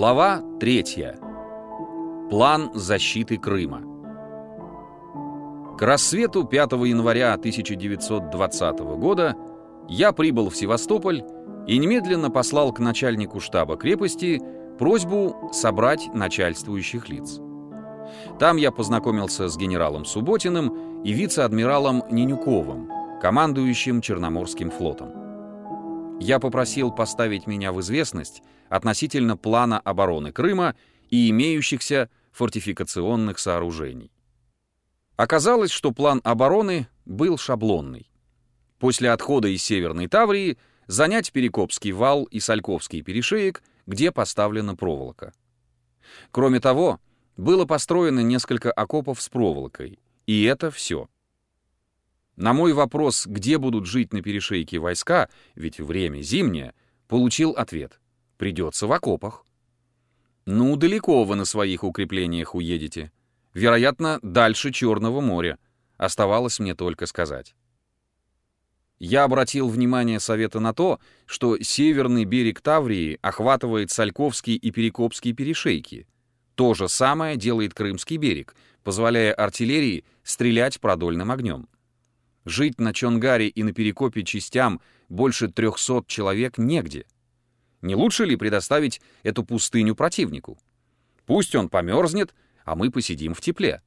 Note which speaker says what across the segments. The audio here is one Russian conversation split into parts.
Speaker 1: Глава 3. План защиты Крыма. К рассвету 5 января 1920 года я прибыл в Севастополь и немедленно послал к начальнику штаба крепости просьбу собрать начальствующих лиц. Там я познакомился с генералом Субботиным и вице-адмиралом Нинюковым, командующим Черноморским флотом. Я попросил поставить меня в известность относительно плана обороны Крыма и имеющихся фортификационных сооружений. Оказалось, что план обороны был шаблонный. После отхода из Северной Таврии занять Перекопский вал и Сальковский перешеек, где поставлена проволока. Кроме того, было построено несколько окопов с проволокой, и это все. На мой вопрос, где будут жить на перешейке войска, ведь время зимнее, получил ответ. Придется в окопах. Ну, далеко вы на своих укреплениях уедете. Вероятно, дальше Черного моря. Оставалось мне только сказать. Я обратил внимание Совета на то, что северный берег Таврии охватывает Сальковский и Перекопский перешейки. То же самое делает Крымский берег, позволяя артиллерии стрелять продольным огнем. Жить на Чонгаре и на Перекопе частям больше 300 человек негде. Не лучше ли предоставить эту пустыню противнику? Пусть он померзнет, а мы посидим в тепле.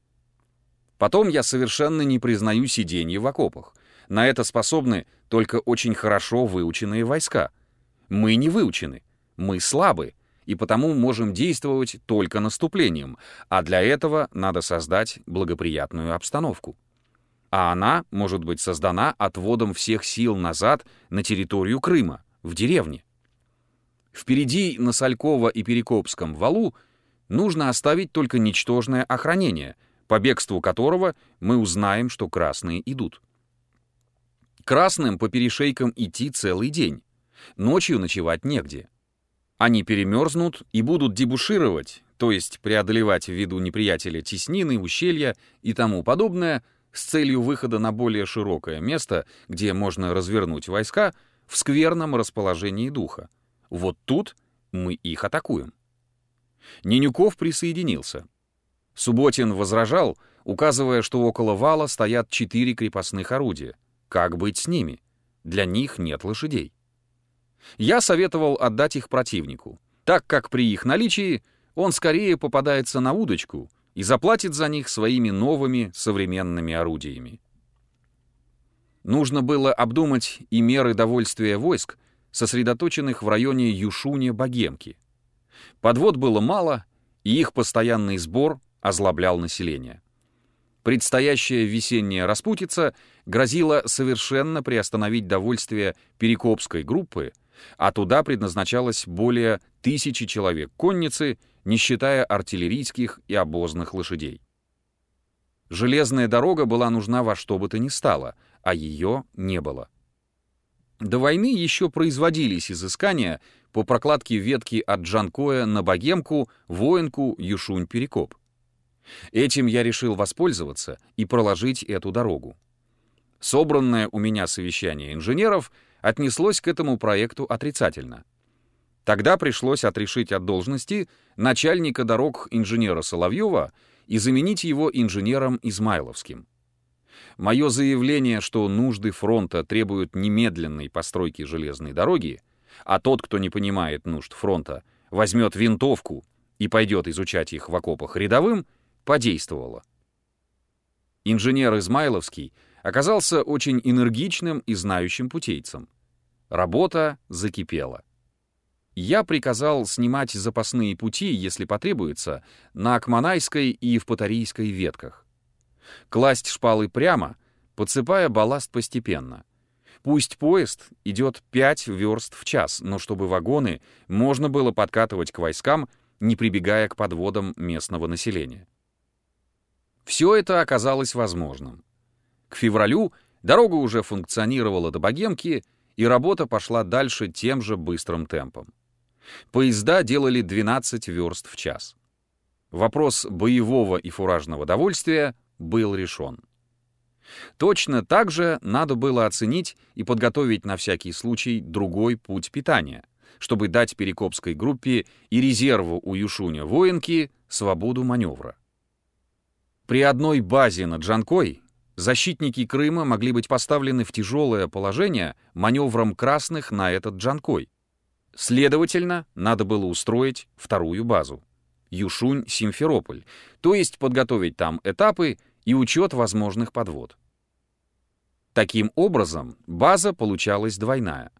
Speaker 1: Потом я совершенно не признаю сиденье в окопах. На это способны только очень хорошо выученные войска. Мы не выучены, мы слабы, и потому можем действовать только наступлением, а для этого надо создать благоприятную обстановку а она может быть создана отводом всех сил назад на территорию Крыма, в деревне. Впереди на Салькова и Перекопском валу нужно оставить только ничтожное охранение, по бегству которого мы узнаем, что красные идут. Красным по перешейкам идти целый день. Ночью ночевать негде. Они перемерзнут и будут дебушировать, то есть преодолевать в виду неприятеля теснины, ущелья и тому подобное, с целью выхода на более широкое место, где можно развернуть войска, в скверном расположении духа. Вот тут мы их атакуем. Нинюков присоединился. Субботин возражал, указывая, что около вала стоят четыре крепостных орудия. Как быть с ними? Для них нет лошадей. Я советовал отдать их противнику, так как при их наличии он скорее попадается на удочку — и заплатит за них своими новыми современными орудиями. Нужно было обдумать и меры довольствия войск, сосредоточенных в районе Юшуни-Богемки. Подвод было мало, и их постоянный сбор озлоблял население. Предстоящая весенняя распутица грозила совершенно приостановить довольствие Перекопской группы, а туда предназначалось более тысячи человек конницы не считая артиллерийских и обозных лошадей. Железная дорога была нужна во что бы то ни стало, а ее не было. До войны еще производились изыскания по прокладке ветки от Джанкоя на Богемку, Воинку, Юшунь-Перекоп. Этим я решил воспользоваться и проложить эту дорогу. Собранное у меня совещание инженеров отнеслось к этому проекту отрицательно — Тогда пришлось отрешить от должности начальника дорог инженера Соловьева и заменить его инженером Измайловским. Мое заявление, что нужды фронта требуют немедленной постройки железной дороги, а тот, кто не понимает нужд фронта, возьмет винтовку и пойдет изучать их в окопах рядовым, подействовало. Инженер Измайловский оказался очень энергичным и знающим путейцем. Работа закипела я приказал снимать запасные пути, если потребуется, на Акманайской и Евпаторийской ветках. Класть шпалы прямо, подсыпая балласт постепенно. Пусть поезд идет 5 верст в час, но чтобы вагоны можно было подкатывать к войскам, не прибегая к подводам местного населения. Все это оказалось возможным. К февралю дорога уже функционировала до Богемки, и работа пошла дальше тем же быстрым темпом. Поезда делали 12 верст в час. Вопрос боевого и фуражного довольствия был решен. Точно так же надо было оценить и подготовить на всякий случай другой путь питания, чтобы дать Перекопской группе и резерву у Юшуня воинки свободу маневра. При одной базе над Джанкой защитники Крыма могли быть поставлены в тяжелое положение маневром красных на этот Джанкой. Следовательно, надо было устроить вторую базу — Юшунь-Симферополь, то есть подготовить там этапы и учет возможных подвод. Таким образом, база получалась двойная.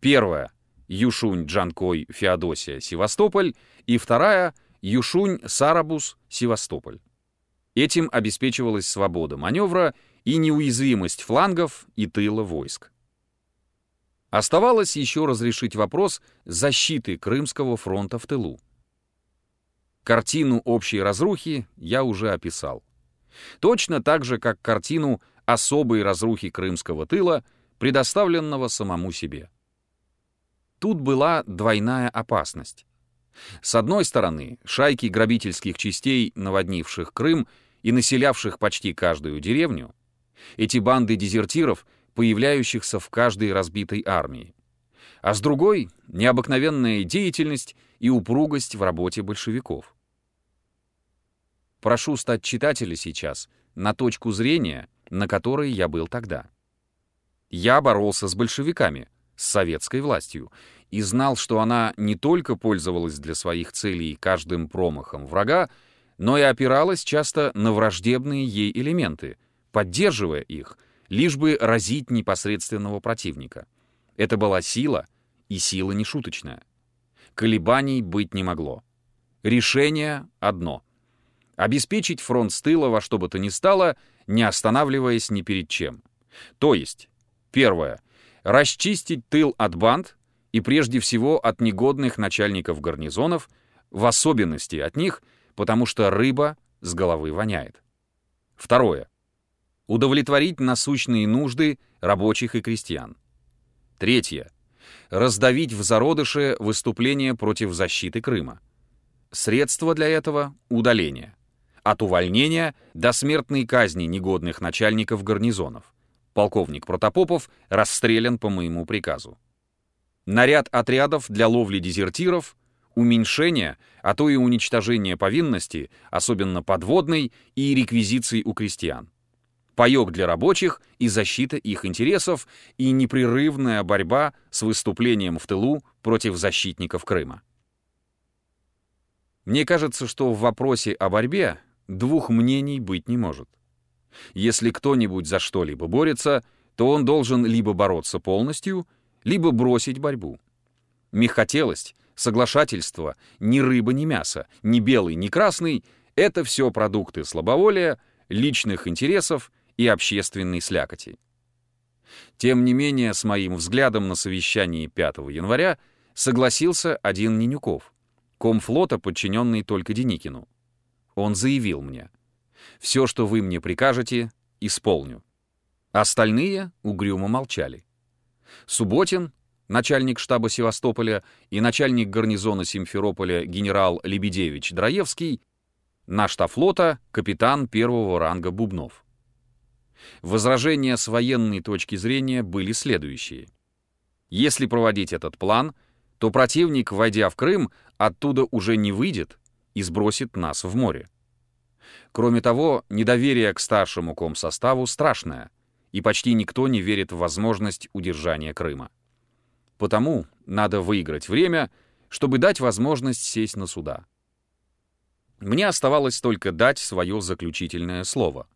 Speaker 1: Первая — Юшунь-Джанкой-Феодосия-Севастополь и вторая — Юшунь-Сарабус-Севастополь. Этим обеспечивалась свобода маневра и неуязвимость флангов и тыла войск. Оставалось еще разрешить вопрос защиты Крымского фронта в тылу. Картину общей разрухи я уже описал. Точно так же, как картину особой разрухи крымского тыла, предоставленного самому себе. Тут была двойная опасность. С одной стороны, шайки грабительских частей, наводнивших Крым и населявших почти каждую деревню, эти банды дезертиров, появляющихся в каждой разбитой армии. А с другой — необыкновенная деятельность и упругость в работе большевиков. Прошу стать читателя сейчас на точку зрения, на которой я был тогда. Я боролся с большевиками, с советской властью, и знал, что она не только пользовалась для своих целей каждым промахом врага, но и опиралась часто на враждебные ей элементы, поддерживая их, лишь бы разить непосредственного противника. Это была сила, и сила нешуточная. Колебаний быть не могло. Решение одно — обеспечить фронт с тыла во что бы то ни стало, не останавливаясь ни перед чем. То есть, первое, расчистить тыл от банд и прежде всего от негодных начальников гарнизонов, в особенности от них, потому что рыба с головы воняет. Второе. Удовлетворить насущные нужды рабочих и крестьян. Третье. Раздавить в зародыше выступления против защиты Крыма. Средство для этого — удаление от увольнения до смертной казни негодных начальников гарнизонов. Полковник Протопопов расстрелян по моему приказу. Наряд отрядов для ловли дезертиров, уменьшение, а то и уничтожение повинности, особенно подводной, и реквизиции у крестьян. Паёк для рабочих и защита их интересов и непрерывная борьба с выступлением в тылу против защитников Крыма. Мне кажется, что в вопросе о борьбе Двух мнений быть не может. Если кто-нибудь за что-либо борется, то он должен либо бороться полностью, либо бросить борьбу. Мягкотелость, соглашательство, ни рыба, ни мясо, ни белый, ни красный — это все продукты слабоволия, личных интересов и общественной слякоти. Тем не менее, с моим взглядом на совещании 5 января согласился один Нинюков, комфлота, подчиненный только Деникину. Он заявил мне, «Все, что вы мне прикажете, исполню». Остальные угрюмо молчали. Субботин, начальник штаба Севастополя и начальник гарнизона Симферополя генерал Лебедевич Драевский, наш флота капитан первого ранга Бубнов. Возражения с военной точки зрения были следующие. Если проводить этот план, то противник, войдя в Крым, оттуда уже не выйдет, и сбросит нас в море. Кроме того, недоверие к старшему комсоставу страшное, и почти никто не верит в возможность удержания Крыма. Потому надо выиграть время, чтобы дать возможность сесть на суда. Мне оставалось только дать свое заключительное слово.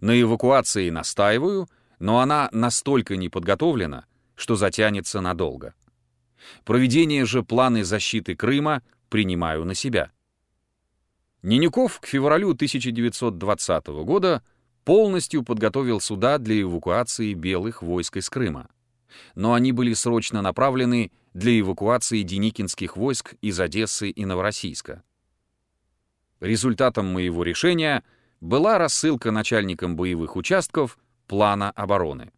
Speaker 1: На эвакуации настаиваю, но она настолько не подготовлена, что затянется надолго. Проведение же планы защиты Крыма принимаю на себя. Нинюков к февралю 1920 года полностью подготовил суда для эвакуации белых войск из Крыма. Но они были срочно направлены для эвакуации деникинских войск из Одессы и Новороссийска. Результатом моего решения была рассылка начальникам боевых участков плана обороны.